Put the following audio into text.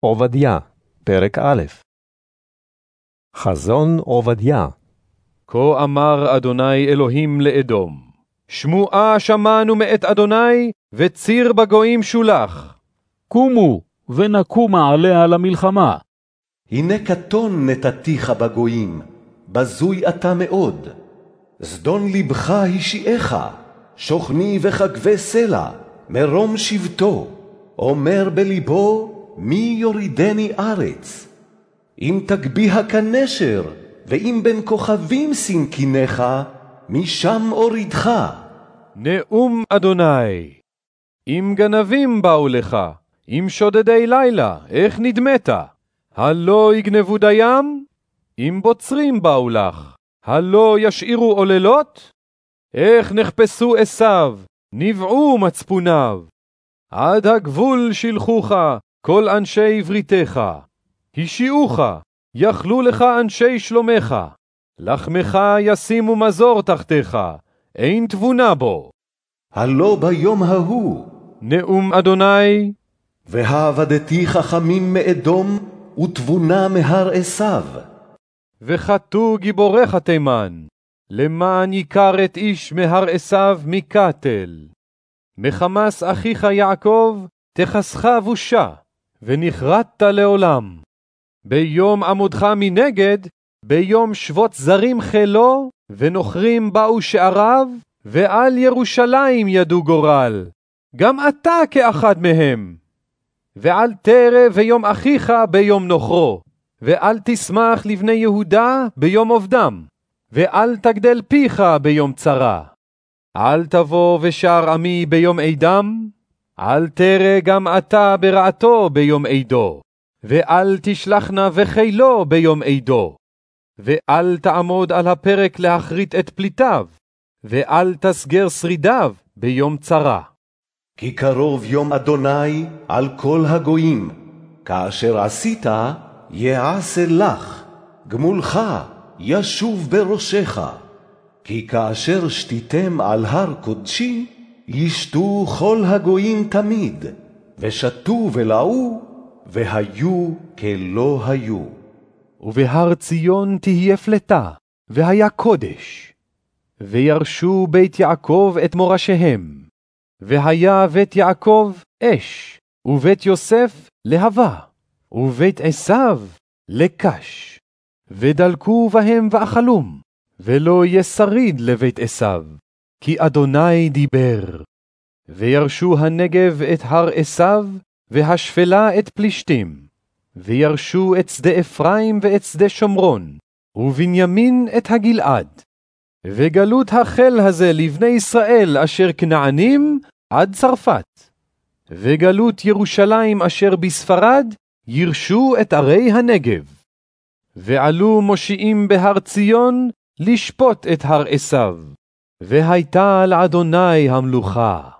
עובדיה, פרק א' חזון עובדיה כה אמר אדוני אלוהים לאדום, שמועה שמענו מאת אדוני, וציר בגויים שולח. קומו, ונקומה עליה למלחמה. הנה קטון נתתיך בגויים, בזוי אתה מאוד. זדון לבך השיעך, שוכני וחגבי סלע, מרום שבטו, אומר בלבו, מי יורידני ארץ? אם תגביה כנשר, ואם בין כוכבים שים קיניך, משם אורידך. נאום אדוני. אם גנבים באו לך, אם שודדי לילה, איך נדמת? הלא יגנבו דיים? אם בוצרים באו לך, הלא ישאירו עוללות? איך נחפשו עשיו, נבעו מצפוניו. עד הגבול שילחוך, כל אנשי בריתך. השיעוך, יכלו לך אנשי שלומך. לחמך ישימו מזור תחתיך, אין תבונה בו. הלא ביום ההוא, נאום אדוני, והעבדתי חכמים מאדום, ותבונה מהר עשיו. וחטאו גיבוריך תימן, למען יקר את איש מהר עשיו מקטל. מחמס אחיך יעקב, תכסך בושה, ונכרתת לעולם. ביום עמודך מנגד, ביום שבות זרים חילו, ונוכרים באו שעריו, ועל ירושלים ידו גורל. גם אתה כאחד מהם. ואל תרא ויום אחיך ביום נוכרו, ואל תשמח לבני יהודה ביום עובדם, ואל תגדל פיך ביום צרה. אל תבוא ושער עמי ביום עדם, אל תרא גם אתה ברעתו ביום עדו, ואל תשלחנה וחילו ביום עדו, ואל תעמוד על הפרק להכרית את פליטיו, ואל תסגר שרידיו ביום צרה. כי קרוב יום אדוני על כל הגויים, כאשר עשית, יעשה לך, גמולך ישוב בראשך. כי כאשר שתיתם על הר קודשי, ישתו כל הגויים תמיד, ושתו ולעו, והיו כלא היו. ובהר ציון תהיה פלטה, והיה קודש. וירשו בית יעקב את מורשיהם. והיה בית יעקב אש, ובית יוסף להבה, ובית עשיו לקש. ודלקו בהם ואכלום, ולא יהיה שריד לבית עשיו, כי אדוני דיבר. וירשו הנגב את הר עשיו, והשפלה את פלישתים. וירשו את שדה אפרים ואת שדה שומרון, ובנימין את הגלעד. וגלות החל הזה לבני ישראל אשר כנענים עד צרפת. וגלות ירושלים אשר בספרד ירשו את ערי הנגב. ועלו מושיעים בהר ציון לשפוט את הר עשיו. והייתה לאדוני המלוכה.